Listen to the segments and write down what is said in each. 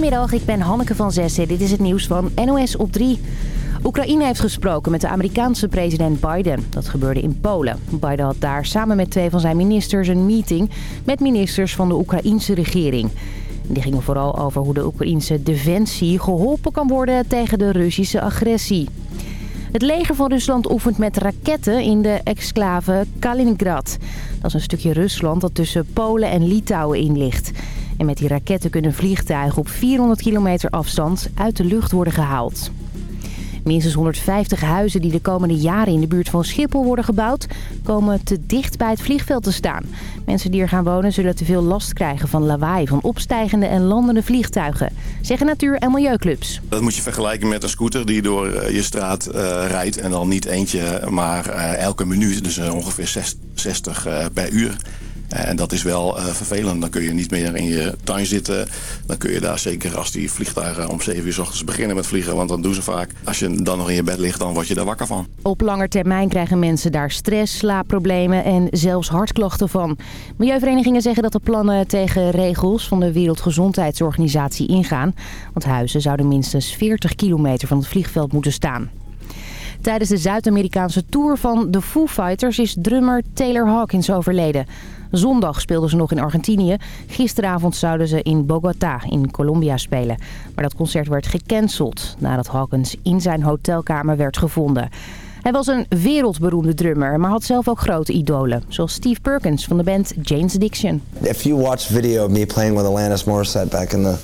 Goedemiddag, ik ben Hanneke van Zessen. Dit is het nieuws van NOS op 3. Oekraïne heeft gesproken met de Amerikaanse president Biden. Dat gebeurde in Polen. Biden had daar samen met twee van zijn ministers een meeting... met ministers van de Oekraïense regering. Die gingen vooral over hoe de Oekraïense defensie geholpen kan worden tegen de Russische agressie. Het leger van Rusland oefent met raketten in de exclave Kaliningrad. Dat is een stukje Rusland dat tussen Polen en Litouwen in ligt. En met die raketten kunnen vliegtuigen op 400 kilometer afstand uit de lucht worden gehaald. Minstens 150 huizen die de komende jaren in de buurt van Schiphol worden gebouwd... komen te dicht bij het vliegveld te staan. Mensen die er gaan wonen zullen te veel last krijgen van lawaai... van opstijgende en landende vliegtuigen, zeggen natuur- en milieuclubs. Dat moet je vergelijken met een scooter die door eh, je straat uh, rijdt... en dan niet eentje, maar uh, elke minuut, dus ongeveer 60 per uur... En dat is wel uh, vervelend. Dan kun je niet meer in je tuin zitten. Dan kun je daar zeker als die vliegtuigen om 7 uur s ochtends beginnen met vliegen. Want dan doen ze vaak. Als je dan nog in je bed ligt, dan word je daar wakker van. Op lange termijn krijgen mensen daar stress, slaapproblemen en zelfs hartklachten van. Milieuverenigingen zeggen dat de plannen tegen regels van de Wereldgezondheidsorganisatie ingaan. Want huizen zouden minstens 40 kilometer van het vliegveld moeten staan. Tijdens de Zuid-Amerikaanse tour van de Foo Fighters is drummer Taylor Hawkins overleden. Zondag speelden ze nog in Argentinië. Gisteravond zouden ze in Bogota in Colombia spelen. Maar dat concert werd gecanceld nadat Hawkins in zijn hotelkamer werd gevonden. Hij was een wereldberoemde drummer, maar had zelf ook grote idolen. Zoals Steve Perkins van de band Jane's Addiction. If you watch video of me playing with Alanis Morissette back in the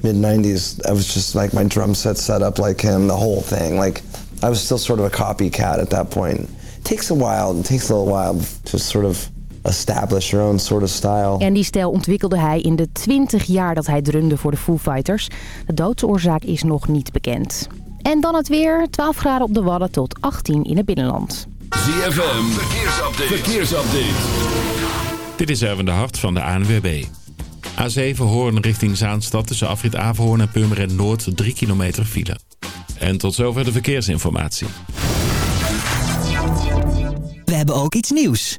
mid-90s... I was just like my drum set set up like him, the whole thing. Like I was still sort of a copycat at that point. It takes a while, it takes a little while to sort of establish your own sort of style. En die stijl ontwikkelde hij in de 20 jaar dat hij drumde voor de Foo Fighters. De doodsoorzaak is nog niet bekend. En dan het weer. 12 graden op de Wadden tot 18 in het binnenland. ZFM, verkeersupdate. verkeersupdate. Dit is Erwin de Hart van de ANWB. A7 Hoorn richting Zaanstad tussen afrit Averhoorn en Purmerend Noord 3 kilometer file. En tot zover de verkeersinformatie. We hebben ook iets nieuws.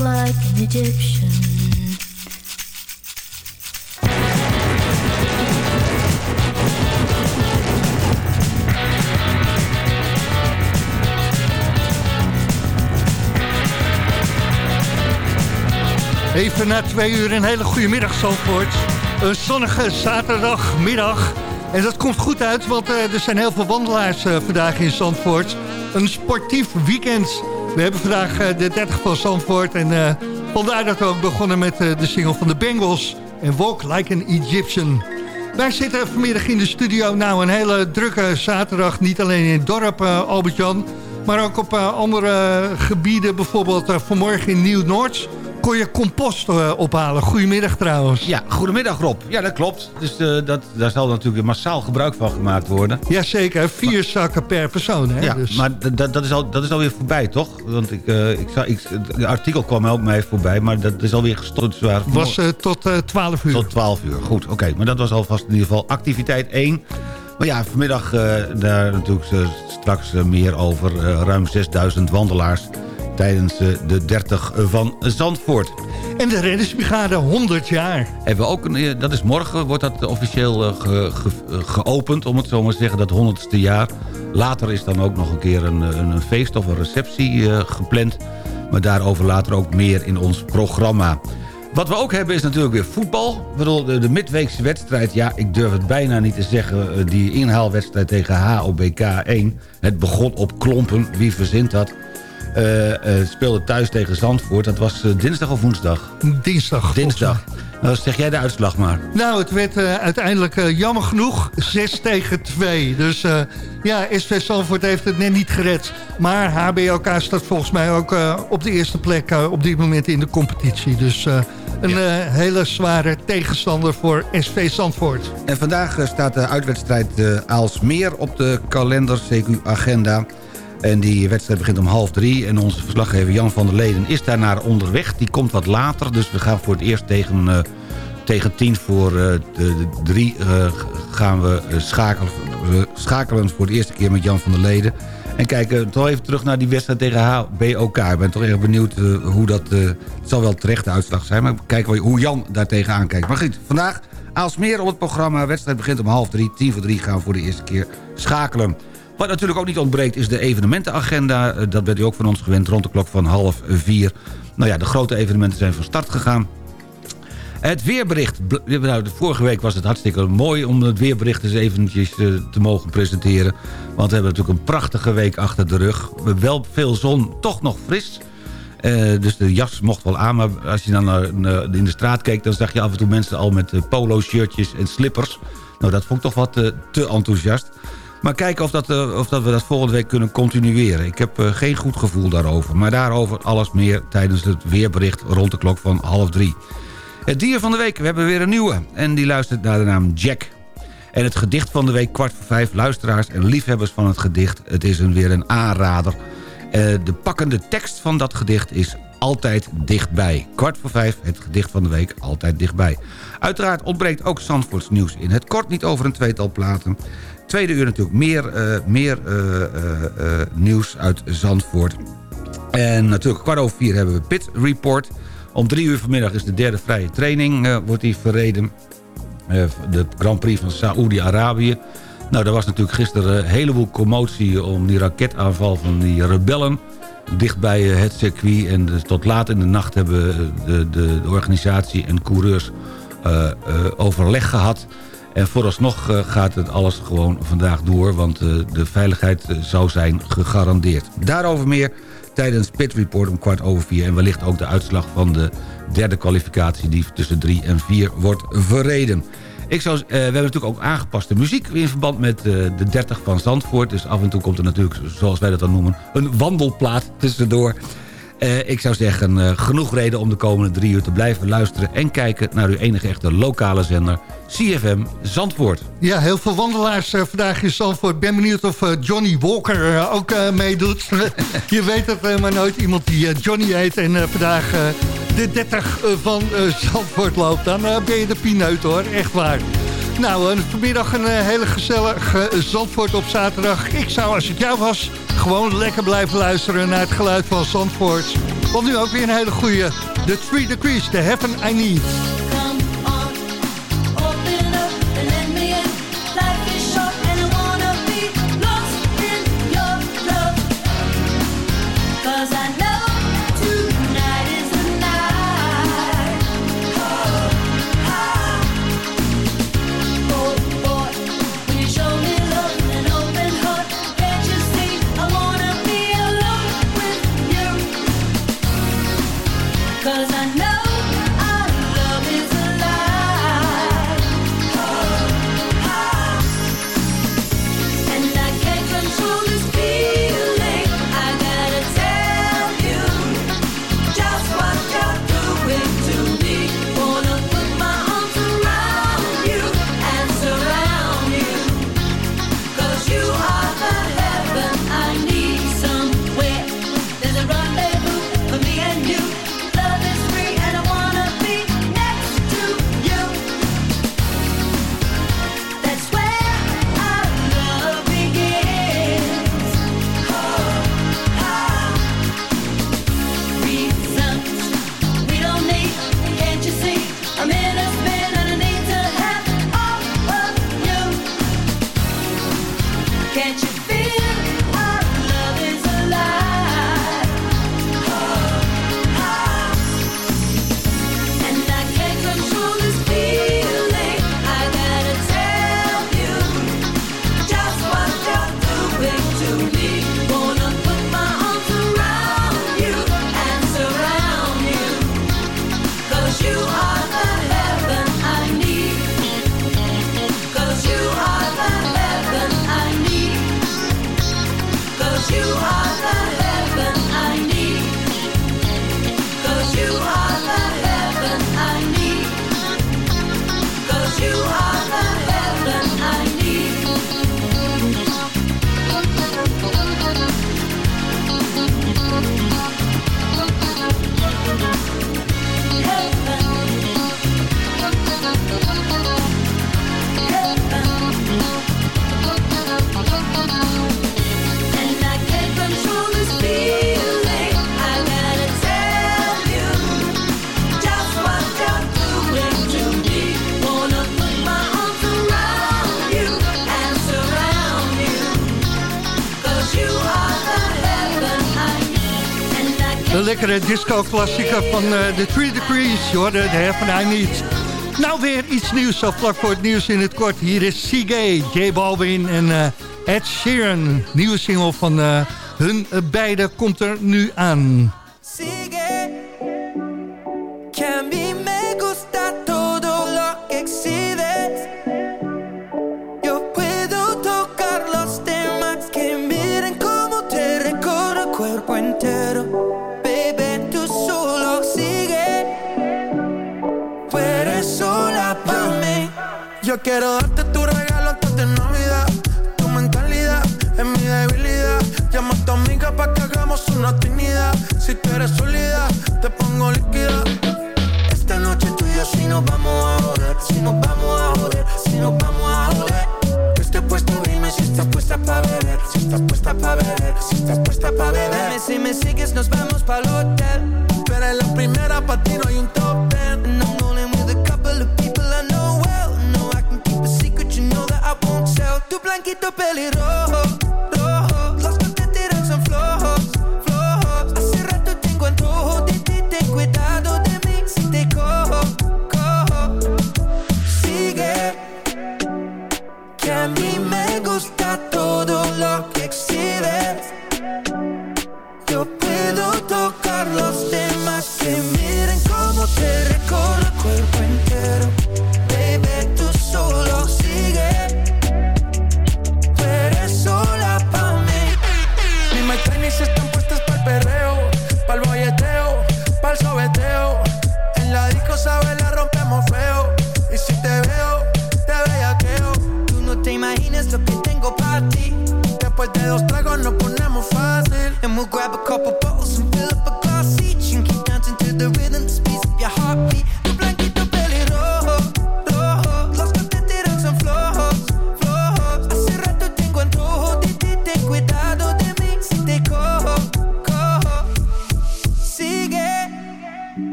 Like an. Even na twee uur een hele goede middag, Zandvoort. Een zonnige zaterdagmiddag. En dat komt goed uit, want eh, er zijn heel veel wandelaars eh, vandaag in Zandvoort. Een sportief weekend. We hebben vandaag eh, de 30 van Zandvoort. En eh, vandaar dat we ook begonnen met eh, de single van de Bengals. En Walk Like an Egyptian. Wij zitten vanmiddag in de studio. Nou, een hele drukke zaterdag. Niet alleen in het dorp, Albert-Jan. Maar ook op andere gebieden. Bijvoorbeeld vanmorgen in Nieuw-Noord kon je compost eh, ophalen. Goedemiddag trouwens. Ja, goedemiddag Rob. Ja, dat klopt. Dus eh, dat, daar zal natuurlijk massaal gebruik van gemaakt worden. Jazeker, vier zakken per persoon. Hè? Ja, dus. maar dat is, al, dat is alweer voorbij, toch? Want ik, eh, ik, ik, het artikel kwam ook mij voorbij, maar dat is alweer gestopt. Zwaar. was tot eh 12 uur. Tot 12 uur. Goed, oké. Maar dat was alvast in ieder geval activiteit 1. Maar ja, vanmiddag daar natuurlijk straks meer over. Ruim 6000 wandelaars tijdens eh, de 30 van Zandvoort. En de reddingsbrigade 100 jaar. Hebben we ook een, eh, dat is morgen, wordt dat officieel eh, ge- ge- geopend, om het zo maar te zeggen, dat 100ste jaar. Later is dan ook nog een keer een, een, feest of een receptie gepland. Maar daarover later ook meer in ons programma. Wat we ook hebben is natuurlijk weer voetbal. Bedoel, de, midweekse wedstrijd, ja, ik durf het bijna niet te zeggen. Die inhaalwedstrijd tegen HOBK 1. Het begon op klompen, wie verzint dat? Eh, eh, speelde thuis tegen Zandvoort. Dat was eh, dinsdag of woensdag? Dinsdag. Dinsdag. Nou, zeg jij de uitslag maar. Nou, het werd eh, uiteindelijk eh, jammer genoeg 6 tegen 2. Dus eh, ja, SV Zandvoort heeft het net niet gered. Maar HBLK staat volgens mij ook eh, op de eerste plek eh, op dit moment in de competitie. Dus eh, een eh, hele zware tegenstander voor SV Zandvoort. En vandaag staat de uitwedstrijd eh, Aalsmeer op de kalender, CQ-agenda. En die wedstrijd begint om half drie. En onze verslaggever Jan van der Leden is daarnaar onderweg. Die komt wat later, dus we gaan voor het eerst tegen, eh, tegen tien voor eh, de, drie... eh, gaan we schakelen, schakelen voor de eerste keer met Jan van der Leden. En kijken toch even terug naar die wedstrijd tegen HBOK. Ik ben toch erg benieuwd hoe dat... het zal wel terecht de uitslag zijn, maar kijken hoe Jan daar tegenaan kijkt. Maar goed, vandaag Aalsmeer op het programma. Wedstrijd begint om half drie. Tien voor drie gaan we voor de eerste keer schakelen. Wat natuurlijk ook niet ontbreekt is de evenementenagenda. Eh, Dat bent u ook van ons gewend rond de klok van half vier. Nou ja, de grote evenementen zijn van start gegaan. Het weerbericht. Nou, vorige week was het hartstikke mooi om het weerbericht eens eventjes eh, te mogen presenteren. Want we hebben natuurlijk een prachtige week achter de rug. Wel veel zon, toch nog fris. Eh, dus de jas mocht wel aan, maar als je dan naar, in de straat keek... dan zag je af en toe mensen al met polo-shirtjes en slippers. Nou, dat vond ik toch wat te enthousiast. Maar kijken of, dat, eh, of dat we dat volgende week kunnen continueren. Ik heb eh, geen goed gevoel daarover. Maar daarover alles meer tijdens het weerbericht rond de klok van half drie. Het dier van de week, we hebben weer een nieuwe. En die luistert naar de naam Jack. En het gedicht van de week, kwart voor vijf. Luisteraars en liefhebbers van het gedicht. Het is een, weer een aanrader. Eh, de pakkende tekst van dat gedicht is altijd dichtbij. Kwart voor vijf, het gedicht van de week, altijd dichtbij. Uiteraard ontbreekt ook Zandvoorts nieuws in het kort. Niet over een tweetal platen. Tweede uur natuurlijk meer, eh, meer eh, eh, nieuws uit Zandvoort. En natuurlijk kwart over vier hebben we Pit Report. Om drie uur vanmiddag is de derde vrije training wordt die verreden. De Grand Prix van Saoedi-Arabië. Nou, er was natuurlijk gisteren een heleboel commotie om die raketaanval van die rebellen. Dicht bij eh, het circuit en dus tot laat in de nacht hebben de, de, de organisatie en coureurs overleg gehad. En vooralsnog eh, gaat het alles gewoon vandaag door... want eh, de veiligheid eh, zou zijn gegarandeerd. Daarover meer tijdens Pit Report om kwart over vier... en wellicht ook de uitslag van de derde kwalificatie... die tussen drie en vier wordt verreden. Ik zou, we hebben natuurlijk ook aangepaste muziek in verband met de 30 van Zandvoort. Dus af en toe komt er natuurlijk, zoals wij dat dan noemen, een wandelplaat tussendoor. Eh, ik zou zeggen, eh, genoeg reden om de komende drie uur te blijven luisteren... en kijken naar uw enige echte lokale zender, CFM Zandvoort. Ja, heel veel wandelaars eh, vandaag in Zandvoort. Ben benieuwd of Johnny Walker ook meedoet. Je weet het maar nooit. Iemand die Johnny heet en vandaag de 30 van Zandvoort loopt. Dan ben je de pineut hoor, echt waar. Nou, eh, vanmiddag een eh, hele gezellige Zandvoort op zaterdag. Ik zou, als het jou was, gewoon lekker blijven luisteren naar het geluid van Zandvoort. Want nu ook weer een hele goede. The Three Degrees, The Heaven I Need. Lekkere disco-klassieker van eh, The Three Degrees. Je hoorde de I Need. Nou weer iets nieuws, zo vlak voor het nieuws in het kort. Hier is Seagay, J Balvin en eh, Ed Sheeran. Nieuwe single van eh, hun beiden komt er nu aan. Quiero darte tu regalo antes de Navidad. Tu mentalidad es mi debilidad. Llama a tu amiga pa' que hagamos una actividad. Si tú eres sólida, te pongo líquida. Esta noche tú y yo si nos vamos a joder. Si nos vamos a joder, si nos vamos a joder. Yo estoy puesto, dime si estás puesta pa' beber. Si estás puesta pa' beber, si estás puesta pa' beber. Dime si me sigues, nos vamos pa'l hotel. Pero en la primera pa' ti no hay un top blanquito pelirrojo,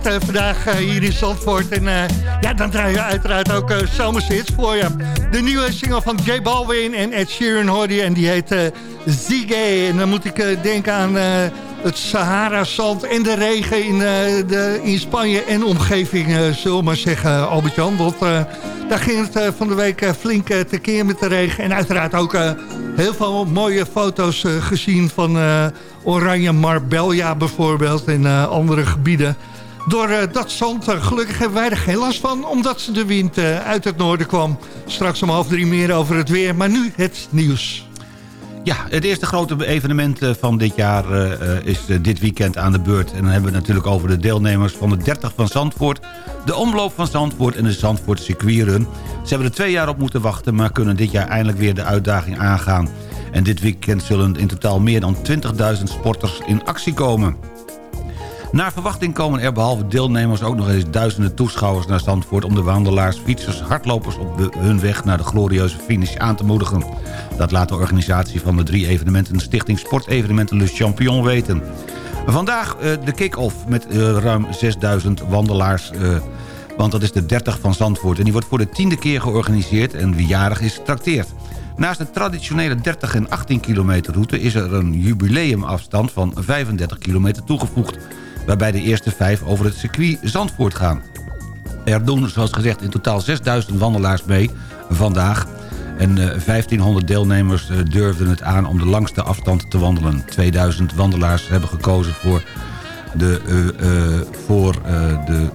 eh, vandaag eh, hier in Zandvoort. En eh, ja, dan draaien we uiteraard ook zomershits voor je. De nieuwe single van J Balvin en Ed Sheeran hoorde. En die heet Ziggy. En dan moet ik denken aan het Sahara-zand en de regen in, de, in Spanje en omgeving. zullen we maar zeggen, Albert-Jan. Want daar ging het van de week flink tekeer met de regen. En uiteraard ook heel veel mooie foto's gezien van Oranje Marbella bijvoorbeeld. En andere gebieden. Door eh, dat zand, eh, gelukkig hebben wij er geen last van... omdat de wind eh, uit het noorden kwam. Straks om half drie meer over het weer. Maar nu het nieuws. Ja, het eerste grote evenement van dit jaar is dit weekend aan de beurt. En dan hebben we het natuurlijk over de deelnemers van de 30 van Zandvoort... de omloop van Zandvoort en de Zandvoort circuitrun. Ze hebben er twee jaar op moeten wachten... maar kunnen dit jaar eindelijk weer de uitdaging aangaan. En dit weekend zullen in totaal meer dan 20.000 sporters in actie komen. Naar verwachting komen er behalve deelnemers ook nog eens duizenden toeschouwers naar Zandvoort... om de wandelaars, fietsers, hardlopers op de- hun weg naar de glorieuze finish aan te moedigen. Dat laat de organisatie van de drie evenementen... Stichting Sportevenementen Le Champion weten. Vandaag eh, de kick-off met eh, ruim 6000 wandelaars... eh, want dat is de 30 van Zandvoort. En die wordt voor de tiende keer georganiseerd en wie jarig is, trakteert. Naast de traditionele 30 en 18 kilometer route... is er een jubileumafstand van 35 kilometer toegevoegd... waarbij de eerste vijf over het circuit Zandvoort gaan. Er doen, zoals gezegd, in totaal 6000 wandelaars mee vandaag... En eh, 1500 deelnemers eh, durfden het aan om de langste afstand te wandelen. 2000 wandelaars hebben gekozen voor de, eh, eh, voor, eh, de,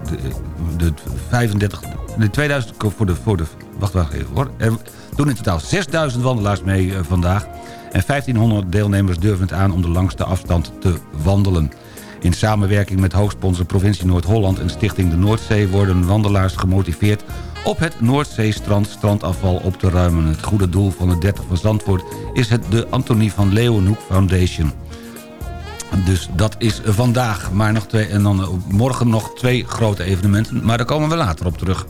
de, de 35... De 2000 ko- voor de, voor de... Wacht, wacht even hoor. Er doen in totaal 6000 wandelaars mee eh, vandaag. En 1500 deelnemers durven het aan om de langste afstand te wandelen. In samenwerking met hoogsponsor Provincie Noord-Holland en Stichting de Noordzee... worden wandelaars gemotiveerd op het Noordzeestrand strandafval op te ruimen. Het goede doel van de 30 van Zandvoort is het de Antonie van Leeuwenhoek Foundation. Dus dat is vandaag. Maar nog twee, en dan eh, morgen nog twee grote evenementen. Maar daar komen we later op terug.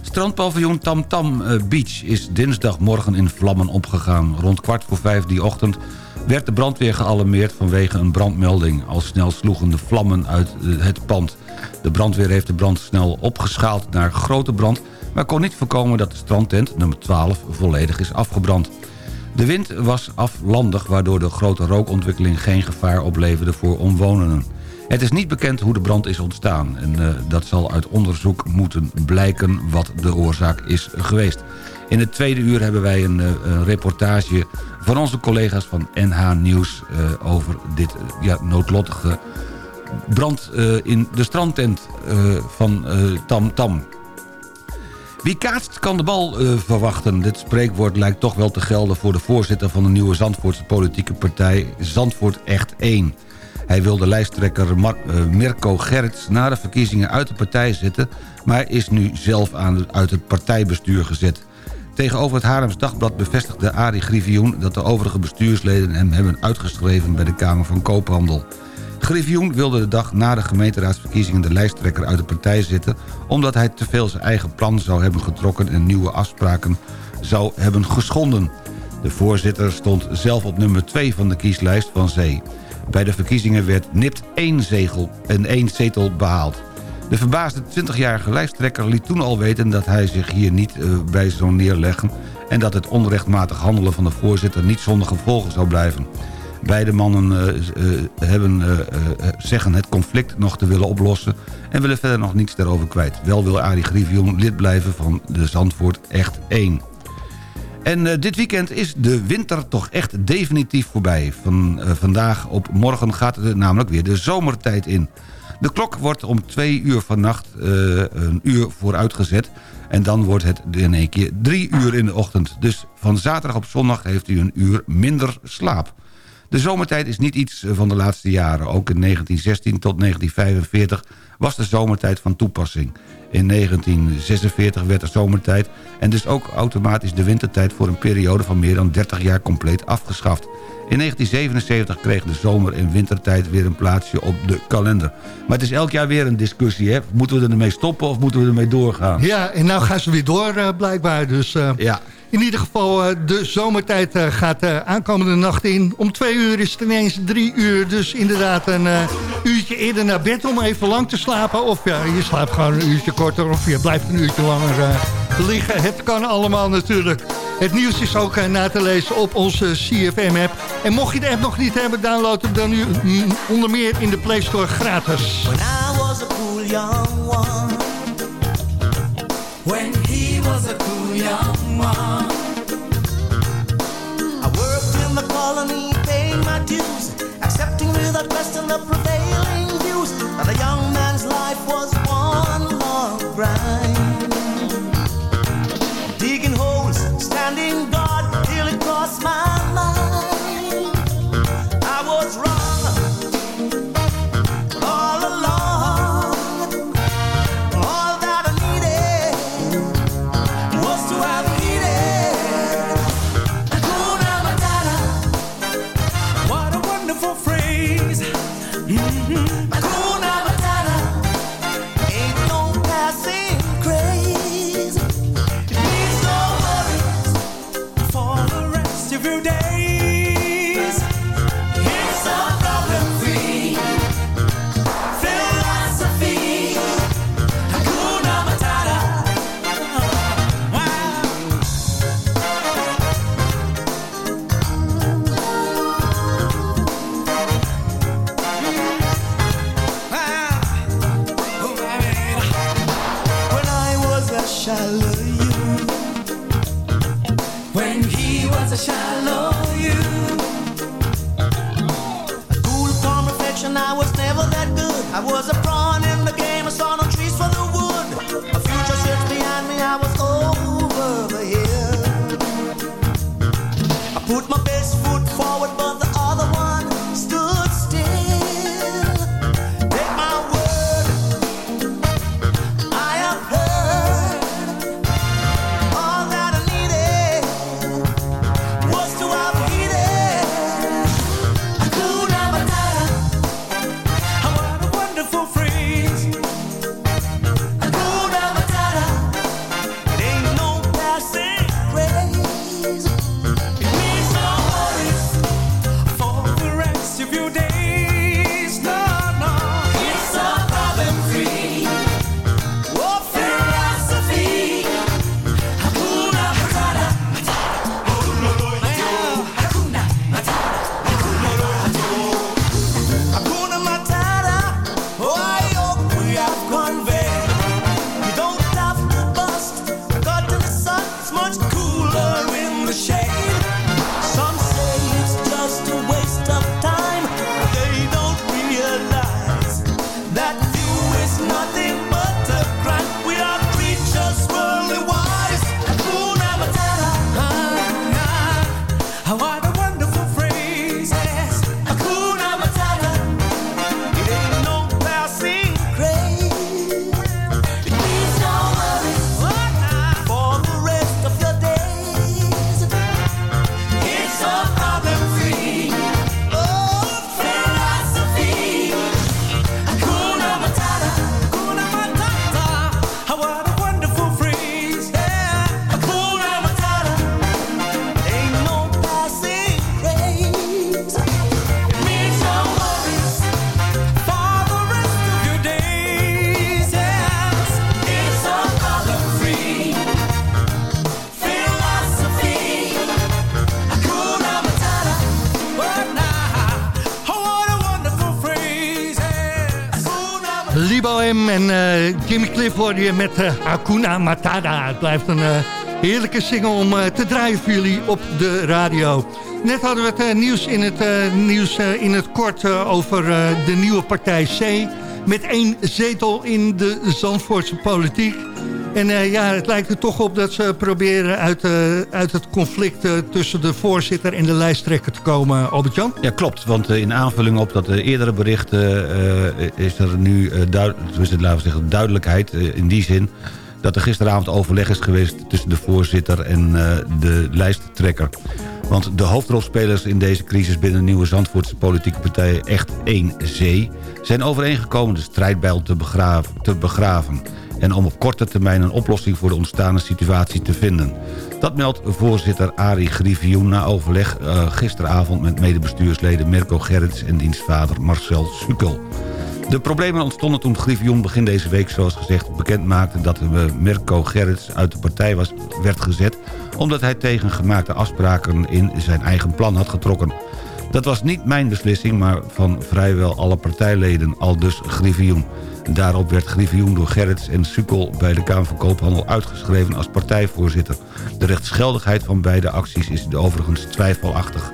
Strandpaviljoen Tam Tam eh, Beach is dinsdagmorgen in vlammen opgegaan. Rond kwart voor vijf die ochtend werd de brandweer gealarmeerd vanwege een brandmelding. Al snel sloegen de vlammen uit het pand. De brandweer heeft de brand snel opgeschaald naar grote brand... maar kon niet voorkomen dat de strandtent, nummer 12, volledig is afgebrand. De wind was aflandig, waardoor de grote rookontwikkeling geen gevaar opleverde voor omwonenden. Het is niet bekend hoe de brand is ontstaan en eh, dat zal uit onderzoek moeten blijken wat de oorzaak is geweest. In het tweede uur hebben wij een, eh, een reportage van onze collega's van NH Nieuws eh, over dit eh, ja, noodlottige brand eh, in de strandtent van Tam Tam. Wie kaatst kan de bal verwachten. Dit spreekwoord lijkt toch wel te gelden voor de voorzitter van de nieuwe Zandvoortse politieke partij Zandvoort Echt 1. Hij wil de lijsttrekker Mirko Gerrits na de verkiezingen uit de partij zetten... maar is nu zelf aan, uit het partijbestuur gezet. Tegenover het Haarlems Dagblad bevestigde Arie Griffioen... dat de overige bestuursleden hem hebben uitgeschreven bij de Kamer van Koophandel. Griffioen wilde de dag na de gemeenteraadsverkiezingen de lijsttrekker uit de partij zetten... omdat hij te veel zijn eigen plan zou hebben getrokken en nieuwe afspraken zou hebben geschonden. De voorzitter stond zelf op nummer 2 van de kieslijst van Zee. Bij de verkiezingen werd nipt één, zegel, en één zetel behaald. De verbaasde 20-jarige lijsttrekker liet toen al weten dat hij zich hier niet eh, bij zou neerleggen... en dat het onrechtmatig handelen van de voorzitter niet zonder gevolgen zou blijven. Beide mannen eh, eh, hebben, zeggen het conflict nog te willen oplossen... en willen verder nog niets daarover kwijt. Wel wil Arie Griffioen lid blijven van de Zandvoort Echt 1. En dit weekend is de winter toch echt definitief voorbij. Van vandaag op morgen gaat er namelijk weer de zomertijd in. De klok wordt om twee uur vannacht uh, een uur vooruitgezet... en dan wordt het in één keer drie uur in de ochtend. Dus van zaterdag op zondag heeft u een uur minder slaap. De zomertijd is niet iets van de laatste jaren. Ook in 1916 tot 1945 was de zomertijd van toepassing. In 1946 werd de zomertijd en dus ook automatisch de wintertijd... voor een periode van meer dan 30 jaar compleet afgeschaft. In 1977 kreeg de zomer- en wintertijd weer een plaatsje op de kalender. Maar het is elk jaar weer een discussie. Hè? Moeten we ermee stoppen of moeten we ermee doorgaan? Ja, en nou gaan ze weer door uh, blijkbaar. Dus uh, ja. in ieder geval, uh, de zomertijd gaat aankomende nacht in. Om twee uur is het ineens drie uur. Dus inderdaad een uurtje eerder naar bed om even lang te slapen. Of ja, je slaapt gewoon een uurtje korter of je blijft een uurtje langer liggen. Het kan allemaal natuurlijk. Het nieuws is ook na te lezen op onze CFM-app. En mocht je de app nog niet hebben, download hem dan nu mm, onder meer in de Play Store gratis. When I was a cool young one When he was a cool young one I worked in the colony, paying my dues Accepting without question the prevailing views That a young man's life was one long grind when he was a shallow you, cool, calm. I was never that good. I was a met eh, Hakuna Matata. Het blijft een eh, Heerlijke single om eh, te draaien voor jullie op de radio. Net hadden we het nieuws in het, nieuws, in het kort over de nieuwe partij C. Met één zetel in de Zandvoortse politiek. En eh, ja, het lijkt er toch op dat ze proberen uit, eh, uit het conflict eh, tussen de voorzitter en de lijsttrekker te komen, Albert-Jan. Ja, klopt. Want in aanvulling op dat eerdere bericht is er nu laten zeggen, duidelijkheid in die zin dat er gisteravond overleg is geweest tussen de voorzitter en de lijsttrekker. Want de hoofdrolspelers in deze crisis binnen de nieuwe Zandvoortse politieke partij Echt 1C... zijn overeengekomen de strijdbijl te begraven, te begraven en om op korte termijn een oplossing voor de ontstane situatie te vinden. Dat meldt voorzitter Arie Griffioen na overleg eh, gisteravond met medebestuursleden Mirko Gerrits en dienstvader Marcel Sukkel. De problemen ontstonden toen Griffioen begin deze week, zoals gezegd, bekend maakte dat eh, Mirko Gerrits uit de partij was, werd gezet omdat hij tegen gemaakte afspraken in zijn eigen plan had getrokken. Dat was niet mijn beslissing, maar van vrijwel alle partijleden, al dus. Daarop werd Griffioen door Gerrits en Sukkel bij de Kamer van Koophandel uitgeschreven als partijvoorzitter. De rechtsgeldigheid van beide acties is overigens twijfelachtig.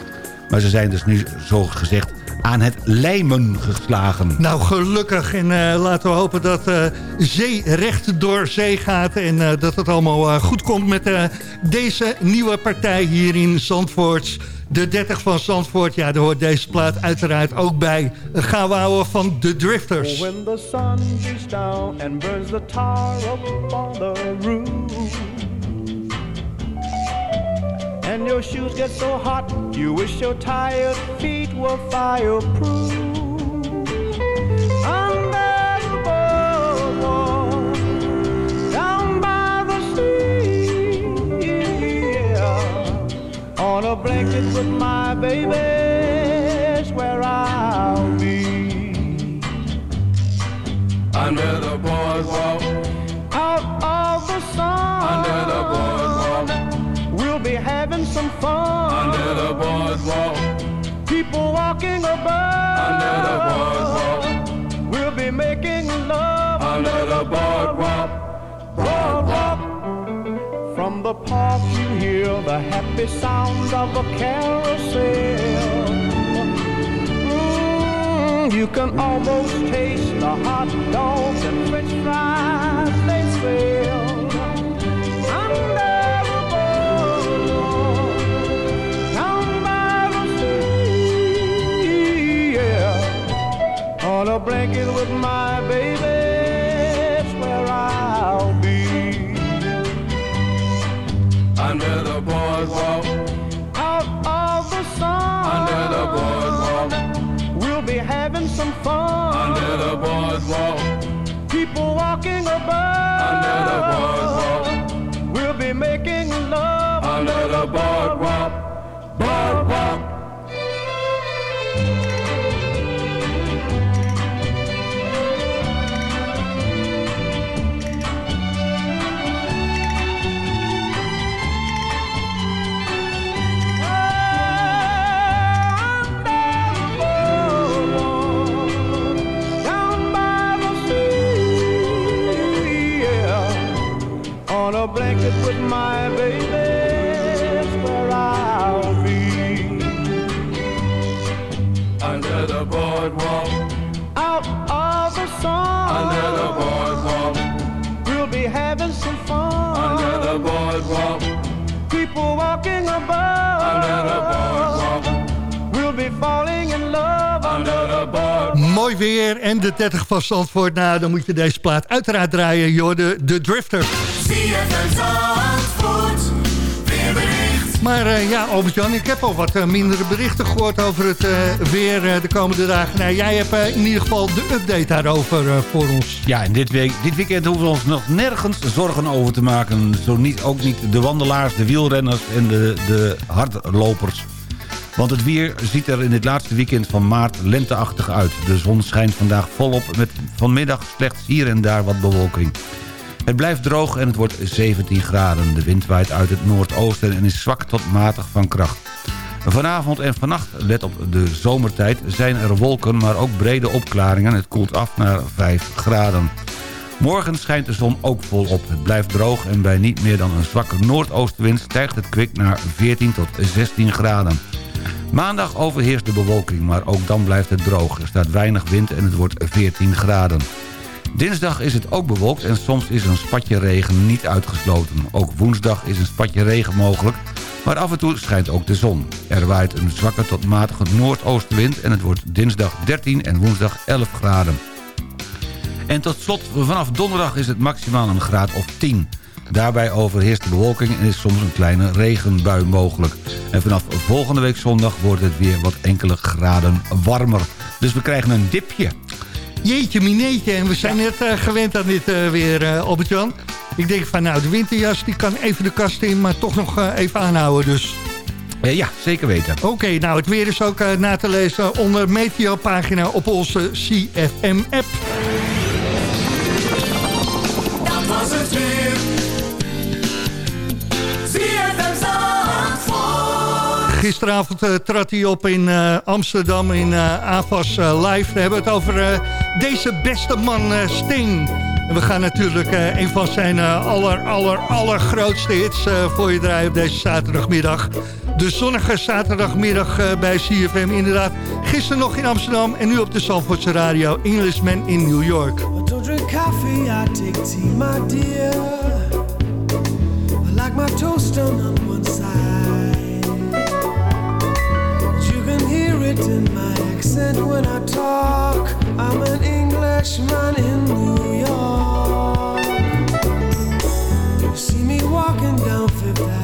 Maar ze zijn dus nu, zo gezegd, aan het lijmen geslagen. Nou, gelukkig. En eh, laten we hopen dat eh, zee recht door zee gaat... en eh, dat het allemaal eh, goed komt met eh, deze nieuwe partij hier in Zandvoort. De 30 van Zandvoort, ja, daar hoort deze plaat uiteraard ook bij. Gaan we houden van de Drifters. When the sun beats down and burns the tar up on the roof And your shoes get so hot You wish your tired feet were fireproof Under the boardwalk Down by the sea yeah. On a blanket with my baby is where I'll be Under the boardwalk, out of the sun. under the boardwalk, be having some fun. under the boardwalk, People walking above. under the boardwalk, We'll be making love under the boardwalk. boardwalk. From the park you hear the happy sounds of a carousel. Mm, you can almost taste the hot dogs and french fries they sell. Yeah. On a blanket with my baby, it's where I'll be. Under the boardwalk, Out of the sun, under the boardwalk, we'll be having some fun. under the boardwalk, People walking above, under the boardwalk, we'll be making love under the boardwalk. Mooi weer en de 30 van Zandvoort. Nou, dan moet je deze plaat uiteraard draaien. Joh, de, Drifter. Maar eh, ja, Albert-Jan, ik heb al wat eh, mindere berichten gehoord over het eh, weer de komende dagen. Nou, jij hebt in ieder geval de update daarover voor ons. Ja, en dit, week, dit weekend hoeven we ons nog nergens zorgen over te maken. Zo niet, ook niet de wandelaars, de wielrenners en de, de hardlopers. Want het weer ziet er in dit laatste weekend van maart lenteachtig uit. De zon schijnt vandaag volop met vanmiddag slechts hier en daar wat bewolking. Het blijft droog en het wordt 17 graden. De wind waait uit het noordoosten en is zwak tot matig van kracht. Vanavond en vannacht, let op de zomertijd, zijn er wolken... maar ook brede opklaringen. Het koelt af naar 5 graden. Morgen schijnt de zon ook volop. Het blijft droog en bij niet meer dan een zwakke noordoostenwind... stijgt het kwik naar 14 tot 16 graden. Maandag overheerst de bewolking, maar ook dan blijft het droog. Er staat weinig wind en het wordt 14 graden. Dinsdag is het ook bewolkt en soms is een spatje regen niet uitgesloten. Ook woensdag is een spatje regen mogelijk, maar af en toe schijnt ook de zon. Er waait een zwakke tot matige noordoostenwind en het wordt dinsdag 13 en woensdag 11 graden. En tot slot, vanaf donderdag is het maximaal een graad of 10. Daarbij overheerst de bewolking en is soms een kleine regenbui mogelijk. En vanaf volgende week zondag wordt het weer wat enkele graden warmer. Dus we krijgen een dipje. Jeetje mineetje, en we zijn net eh, gewend aan dit eh, weer, eh Albert-Jan. Ik denk van nou, de winterjas die kan even de kast in, maar toch nog even aanhouden dus. Eh, ja, zeker weten. Oké, nou het weer is ook na te lezen onder Meteo-pagina op onze CFM-app. Dat was het weer. Gisteravond eh, trad hij op in eh, Amsterdam in eh AFAS Live. We hebben het over deze beste man Sting. En we gaan natuurlijk een van zijn aller, aller, allergrootste hits voor je draaien op deze zaterdagmiddag. De zonnige zaterdagmiddag bij CFM inderdaad. Gisteren nog in Amsterdam en nu op de Zandvoortse radio Englishman in New York. I drink coffee, I take tea, my dear. I like my toast on one side. In my accent when I talk. I'm an Englishman in New York. You see me walking down Fifth Avenue.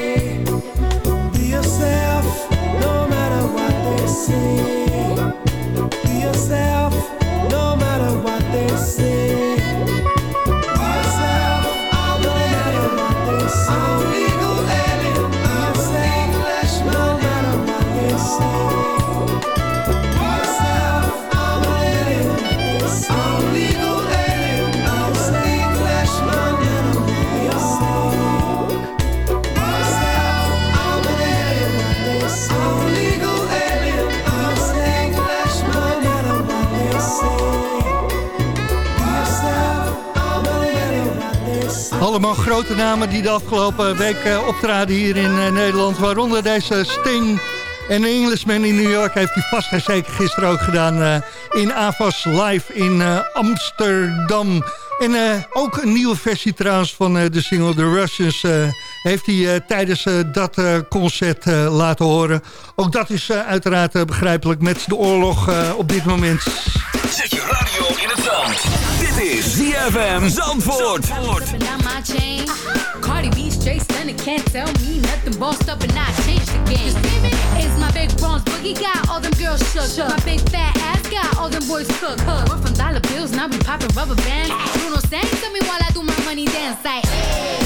Allemaal grote namen die de afgelopen week eh, optraden hier in eh, Nederland. Waaronder deze Sting en Englishman in New York heeft hij vast en zeker gisteren ook gedaan eh, in AVAS Live in Amsterdam. En ook een nieuwe versie trouwens van de single The Russians heeft hij tijdens dat concert laten horen. Ook dat is uiteraard begrijpelijk met de oorlog op dit moment. Zet je is ZFM Zandvoort. Up and down my chain. Uh-huh. Cardi B straight stunning, can't tell me nothing. Bossed up and I changed the game. It's my big bronze boogie got all them girls shook. My big fat ass got all them boys cooked. We're from dollar bills, now we popping rubber bands. Bruno sang to me while I do my money dance like. Hey.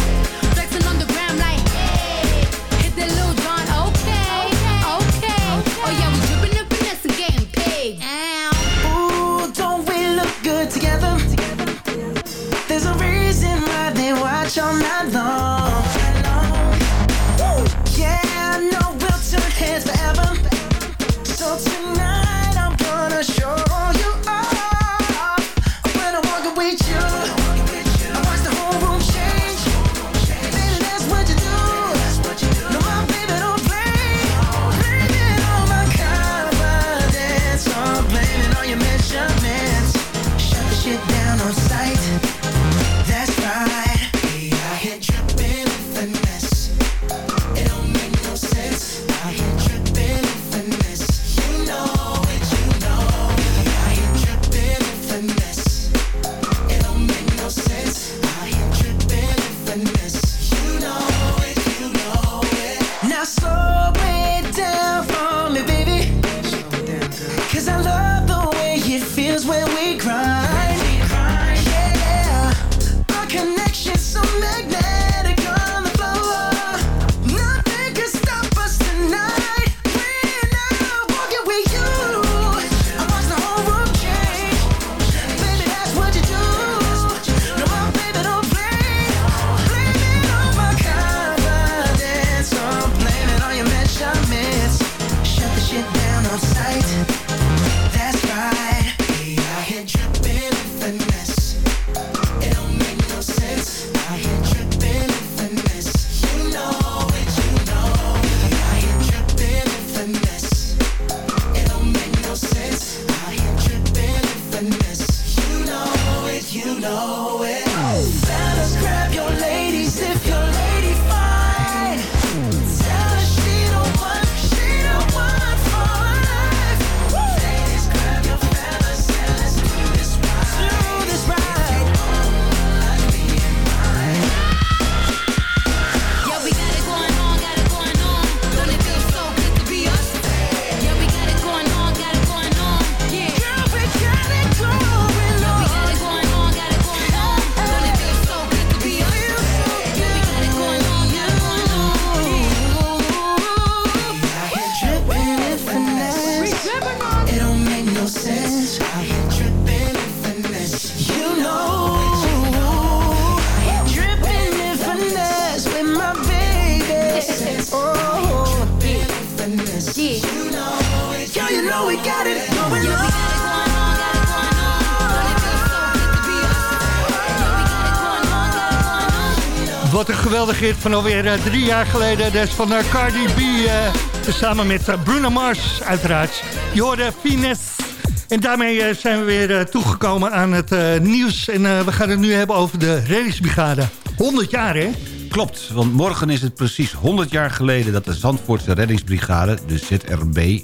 Van alweer eh, drie jaar geleden. Is van eh, Cardi B. eh, samen met Bruno Mars uiteraard. Je hoorde Finesse. En daarmee zijn we weer toegekomen aan het nieuws. En we gaan het nu hebben over de reddingsbrigade. 100 jaar, hè? Klopt, want morgen is het precies 100 jaar geleden... dat de Zandvoortse reddingsbrigade, de ZRB,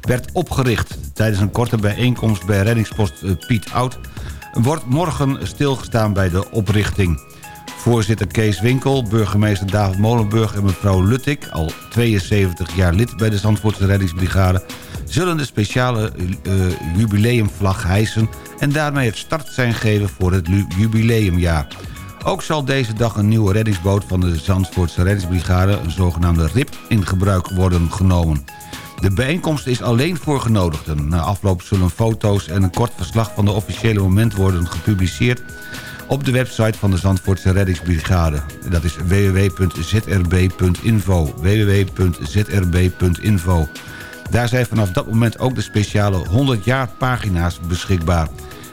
werd opgericht. Tijdens een korte bijeenkomst bij reddingspost Piet Oud... wordt morgen stilgestaan bij de oprichting. Voorzitter Kees Winkel, burgemeester David Molenburg en mevrouw Luttik... al 72 jaar lid bij de Zandvoortse reddingsbrigade... zullen de speciale eh, jubileumvlag hijsen... en daarmee het startsein geven voor het jubileumjaar. Ook zal deze dag een nieuwe reddingsboot van de Zandvoortse reddingsbrigade... een zogenaamde RIP in gebruik worden genomen. De bijeenkomst is alleen voor genodigden. Na afloop zullen foto's en een kort verslag van de officiële moment worden gepubliceerd op de website van de Zandvoortse reddingsbrigade. Dat is www.zrb.info. www.zrb.info. Daar zijn vanaf dat moment ook de speciale 100 jaar pagina's beschikbaar.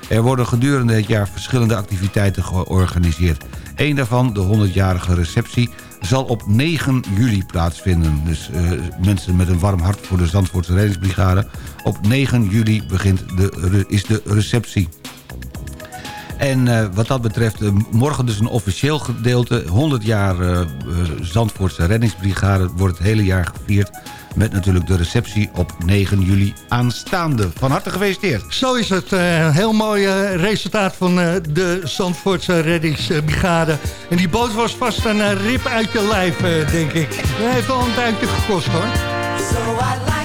Er worden gedurende het jaar verschillende activiteiten georganiseerd. Eén daarvan, de 100-jarige receptie, zal op 9 juli plaatsvinden. Dus eh, mensen met een warm hart voor de Zandvoortse reddingsbrigade. Op 9 juli begint de, is de receptie. En eh, wat dat betreft, eh, morgen dus een officieel gedeelte. 100 jaar eh, Zandvoortse reddingsbrigade wordt het hele jaar gevierd... met natuurlijk de receptie op 9 juli aanstaande. Van harte gefeliciteerd. Zo is het. eh, heel mooi resultaat van eh, de Zandvoortse reddingsbrigade. En die boot was vast een rip uit je lijf, denk ik. Dat heeft al een duimpje gekost, hoor. So I'd like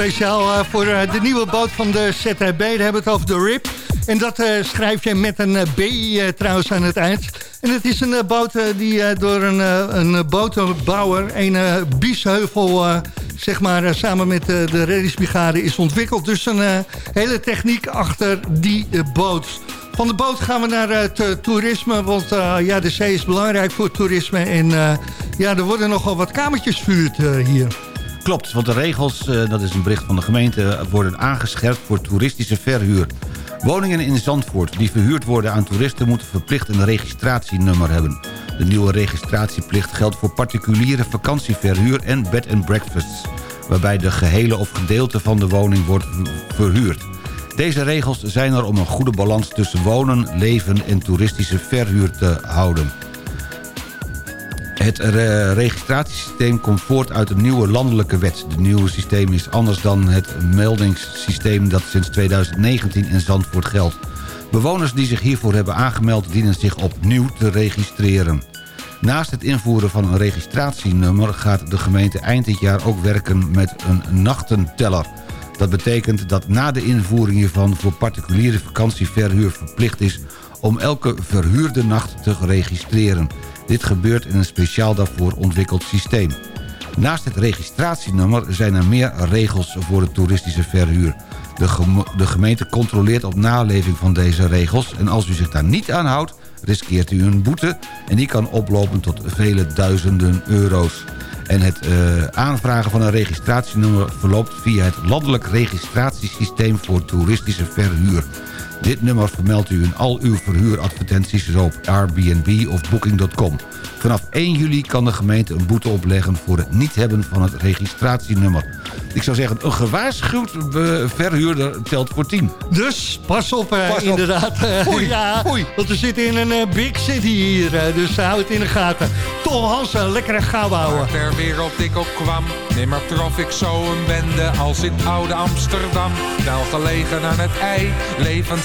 Speciaal eh, voor eh, de nieuwe boot van de ZHB. Daar hebben we het over de RIP. En dat eh, schrijf je met een eh, B eh, trouwens aan het eind. En het is een boot die door een, een botenbouwer... een biesheuvel, zeg maar, samen met de reddingsbrigade is ontwikkeld. Dus een hele techniek achter die boot. Van de boot gaan we naar het toerisme, want ja, de zee is belangrijk voor toerisme. En ja, er worden nogal wat kamertjes verhuurd eh, hier. Klopt, want de regels, dat is een bericht van de gemeente... worden aangescherpt voor toeristische verhuur. Woningen in Zandvoort die verhuurd worden aan toeristen... moeten verplicht een registratienummer hebben. De nieuwe registratieplicht geldt voor particuliere vakantieverhuur... en bed and breakfasts, waarbij de gehele of gedeelte van de woning wordt verhuurd. Deze regels zijn er om een goede balans tussen wonen, leven en toeristische verhuur te houden. Het eh, registratiesysteem komt voort uit een nieuwe landelijke wet. Het nieuwe systeem is anders dan het meldingssysteem dat sinds 2019 in Zandvoort geldt. Bewoners die zich hiervoor hebben aangemeld dienen zich opnieuw te registreren. Naast het invoeren van een registratienummer gaat de gemeente eind dit jaar ook werken met een nachtenteller. Dat betekent dat na de invoering hiervan voor particuliere vakantieverhuur verplicht is om elke verhuurde nacht te registreren. Dit gebeurt in een speciaal daarvoor ontwikkeld systeem. Naast het registratienummer zijn er meer regels voor de toeristische verhuur. De, gemeente controleert op naleving van deze regels... en als u zich daar niet aan houdt, riskeert u een boete... en die kan oplopen tot vele duizenden euro's. En het eh, aanvragen van een registratienummer verloopt via het landelijk registratiesysteem voor toeristische verhuur. Dit nummer vermeldt u in al uw verhuuradvertenties zo op Airbnb of Booking.com. Vanaf 1 juli kan de gemeente een boete opleggen voor het niet hebben van het registratienummer. Ik zou zeggen, een gewaarschuwd verhuurder telt voor 10. Dus pas op, Pas op. inderdaad. Eh, Oei, ja, want we zitten in een eh, big city hier, eh, dus hou het in de gaten. Tom Hansen, lekkere gauw houden. ter wereld ik ook kwam. Nimmer trof ik zo een bende als in oude Amsterdam. Wel gelegen aan het ei, levend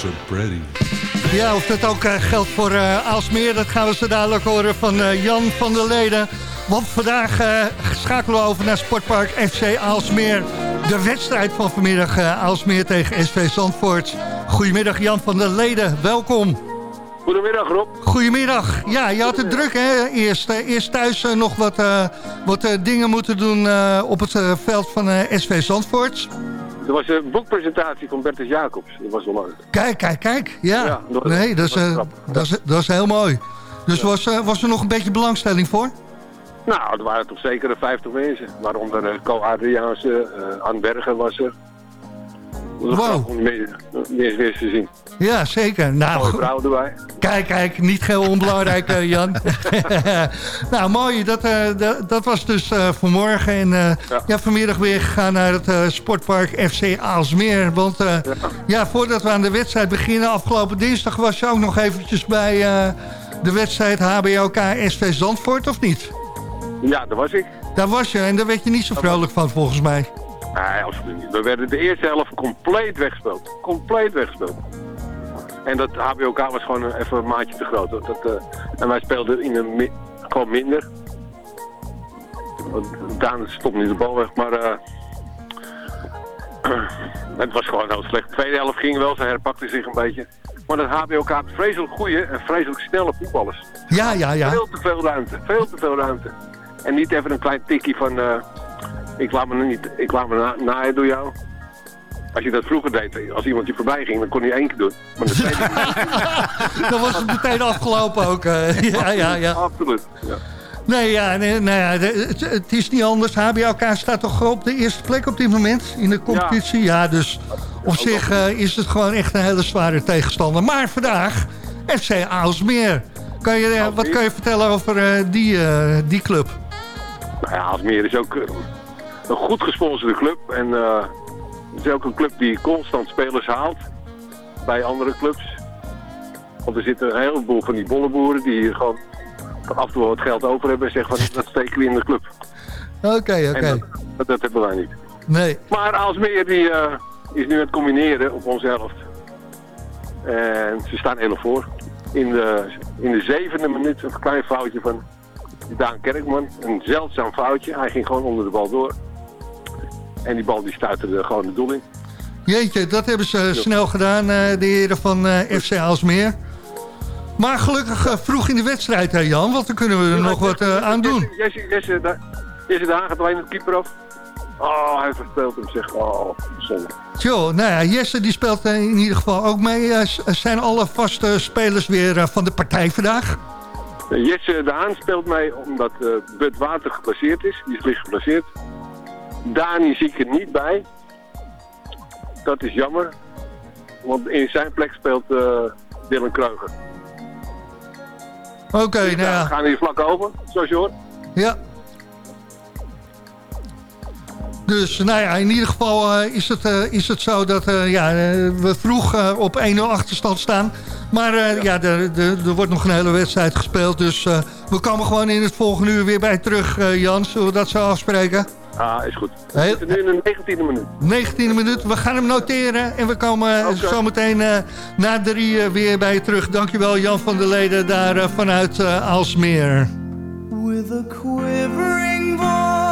So pretty. Ja, of dat ook eh, geldt voor eh Aalsmeer, dat gaan we zo dadelijk horen van eh, Jan van der Leden. Want vandaag eh, schakelen we over naar Sportpark FC Aalsmeer. De wedstrijd van vanmiddag eh, Aalsmeer tegen SV Zandvoort. Goedemiddag Jan van der Leden, welkom. Goedemiddag Rob. Goedemiddag. Ja, je had het druk hè, eerst. eh, eerst thuis nog wat, eh, wat dingen moeten doen eh, op het eh, veld van eh, SV Zandvoort. Er was een boekpresentatie van Bertus Jacobs. Dat was wel leuk. Kijk, kijk, kijk. Ja, Ja, dat- nee, dat is, eh, dat, is, dat is heel mooi. Dus was, eh, was er nog een beetje belangstelling voor? Nou, er waren toch zeker 50 mensen. Waaronder uh, Co Adriaanse, uh, Ann Berger was er. Wow. om meer, meer weer te zien. Ja, zeker. Nou, Mooie go- vrouw erbij. Kijk, kijk, niet heel onbelangrijk, eh, Jan. nou, mooi. Dat, eh, dat, dat was dus eh, vanmorgen. En ja. vanmiddag weer gegaan naar het sportpark FC Aalsmeer. Want eh, ja. voordat we aan de wedstrijd beginnen, afgelopen dinsdag was je ook nog eventjes bij de wedstrijd HBOK SV Zandvoort, of niet? Ja, daar was ik. Daar was je en daar werd je niet zo vrolijk van, volgens mij. Nee, absoluut niet. We werden de eerste helft compleet weggespeeld. Compleet weggespeeld. En dat HBOK was gewoon even een maatje te groot. Dat, eh, en wij speelden in een mi- gewoon minder. Daan stopt nu de bal weg, maar eh, het was gewoon heel slecht. De tweede helft ging wel, ze herpakte zich een beetje. Maar het HBOK vreselijk goede en vreselijk snelle voetballers. Ja, ja, ja. Veel te veel ruimte, veel te veel ruimte. En niet even een klein tikkie van, eh, ik laat me niet, ik laat me na, naaien door jou. Als je dat vroeger deed, als iemand je voorbij ging, dan kon hij één keer doen. Maar de tweede Dan was het meteen afgelopen ook. eh. ja, ja, ja. Absoluut. Ja. Nee, ja, nee, nou het, het is niet anders. HBLK staat toch op de eerste plek op dit moment in de competitie. Ja, dus op zich eh, is het gewoon echt een hele zware tegenstander. Maar vandaag, FC Aalsmeer. Kan je, eh, wat kan je vertellen over die, die club? Nou ja, Alsmeer is ook een goed gesponsorde club. En eh, het is ook een club die constant spelers haalt bij andere clubs. Want er zitten een heleboel van die bolleboeren die hier gewoon af en toe wat geld over hebben en zeggen van dat steken we in de club. Oké, oké. Dat, dat, hebben wij niet. Nee. Maar Aalsmeer die, eh, is nu aan het combineren op onze helft. En ze staan 1 voor. In de, in de zevende minuut een klein foutje van Daan Kerkman. Een zeldzaam foutje. Hij ging gewoon onder de bal door. En die bal die stuitte gewoon het doel in. Jeetje, dat hebben ze snel gedaan, eh, de heren van eh, FC Aalsmeer. Maar gelukkig eh, vroeg in de wedstrijd, hè Jan, want dan kunnen we er nog wat aan doen. Jesse, Jesse, da- Jesse de Haan gaat alleen de keeper af. Oh, hij verspeelt hem zeg. Oh, zonde. Tjo, nou ja, Jesse die speelt in ieder geval ook mee. Zijn alle vaste spelers weer van de partij vandaag? Jesse de Haan speelt mee omdat Bud Water geblesseerd is. Die is licht geblesseerd. Dani zie ik er niet bij. Dat is jammer. Want in zijn plek speelt eh, Dylan Kreuger. Oké, nou We ja. gaan hier vlak over, zoals je hoort. Ja. Dus nou ja, in ieder geval eh, is, het, eh, is het zo dat ja, we vroeg op 1-0 achterstand staan. Maar eh, ja, er, er, er wordt nog een hele wedstrijd gespeeld. Dus we komen gewoon in het volgende uur weer bij terug, eh, Jan. Zullen we dat zo afspreken? Ah, is goed. We zitten nu in de 19e minuut. 19e minuut. We gaan hem noteren en we komen eh, zometeen eh, na drie eh, weer bij je terug. Dankjewel Jan van der Leden daar eh, vanuit eh, Aalsmeer. With a quivering voice,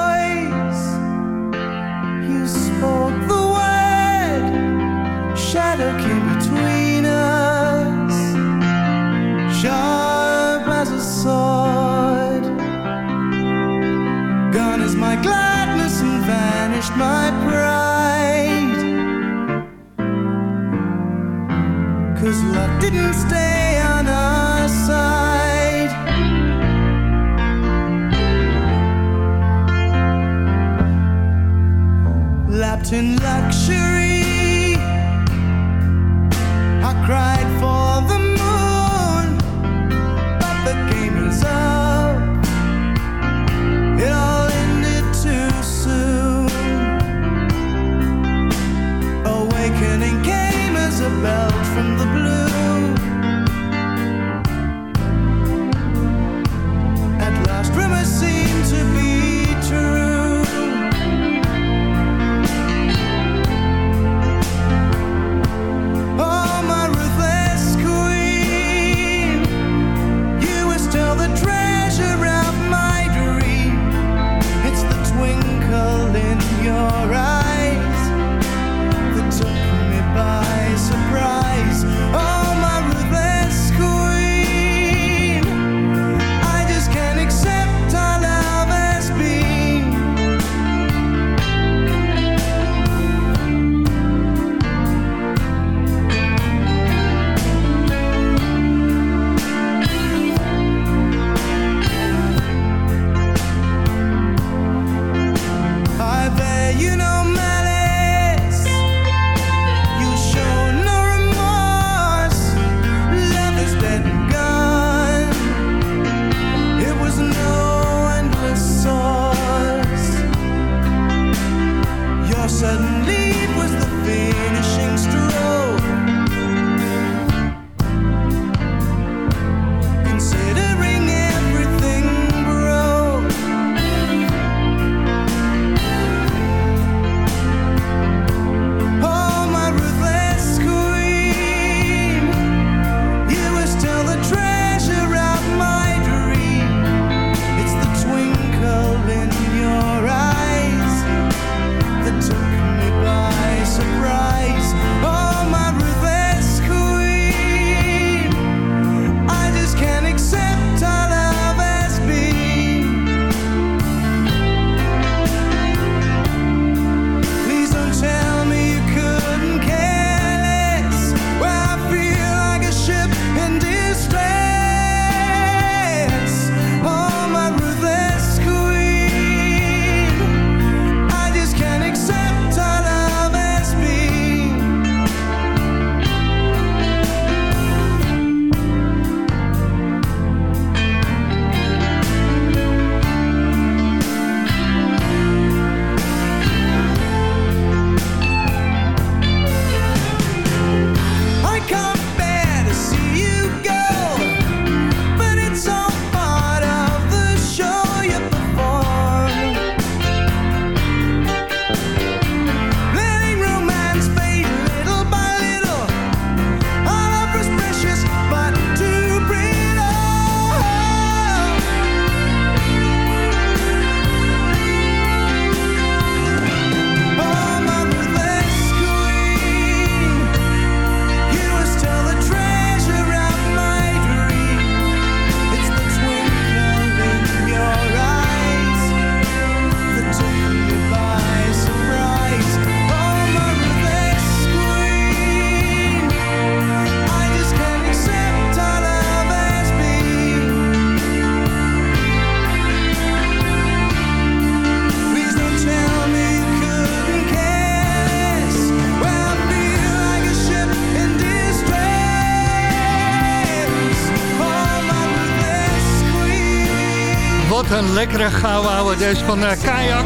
lekkere gouden ouwe. Deze van uh, Kayak.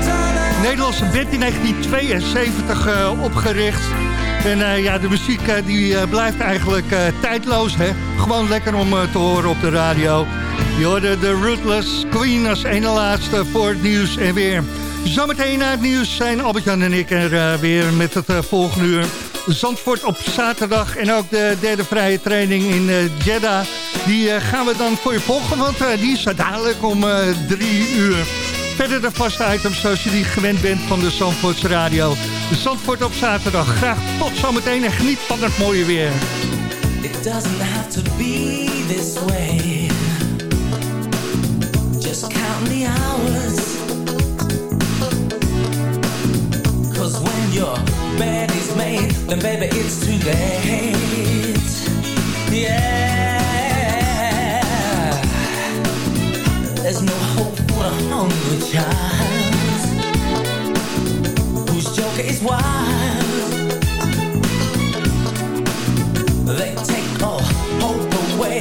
Nederlandse band in 1972 uh, opgericht. En uh, ja, de muziek die blijft eigenlijk tijdloos. Hè? Gewoon lekker om te horen op de radio. Je hoorde de Ruthless Queen als ene laatste voor het nieuws en weer. Zometeen na het nieuws zijn Albert-Jan en ik er weer met het volgende uur. Zandvoort op zaterdag en ook de derde vrije training in Jeddah. Die gaan we dan voor je volgen, want die is dadelijk om drie uur. Verder de vaste items zoals je die gewend bent van de Zandvoorts Radio. De Zandvoort op zaterdag. Graag tot zometeen en geniet van het mooie weer. It doesn't have to be this way. Just count the hours. Cause when your bed is made, then baby it's too late. Yeah. There's no hope for a hungry child whose joker is wild. They take all hope away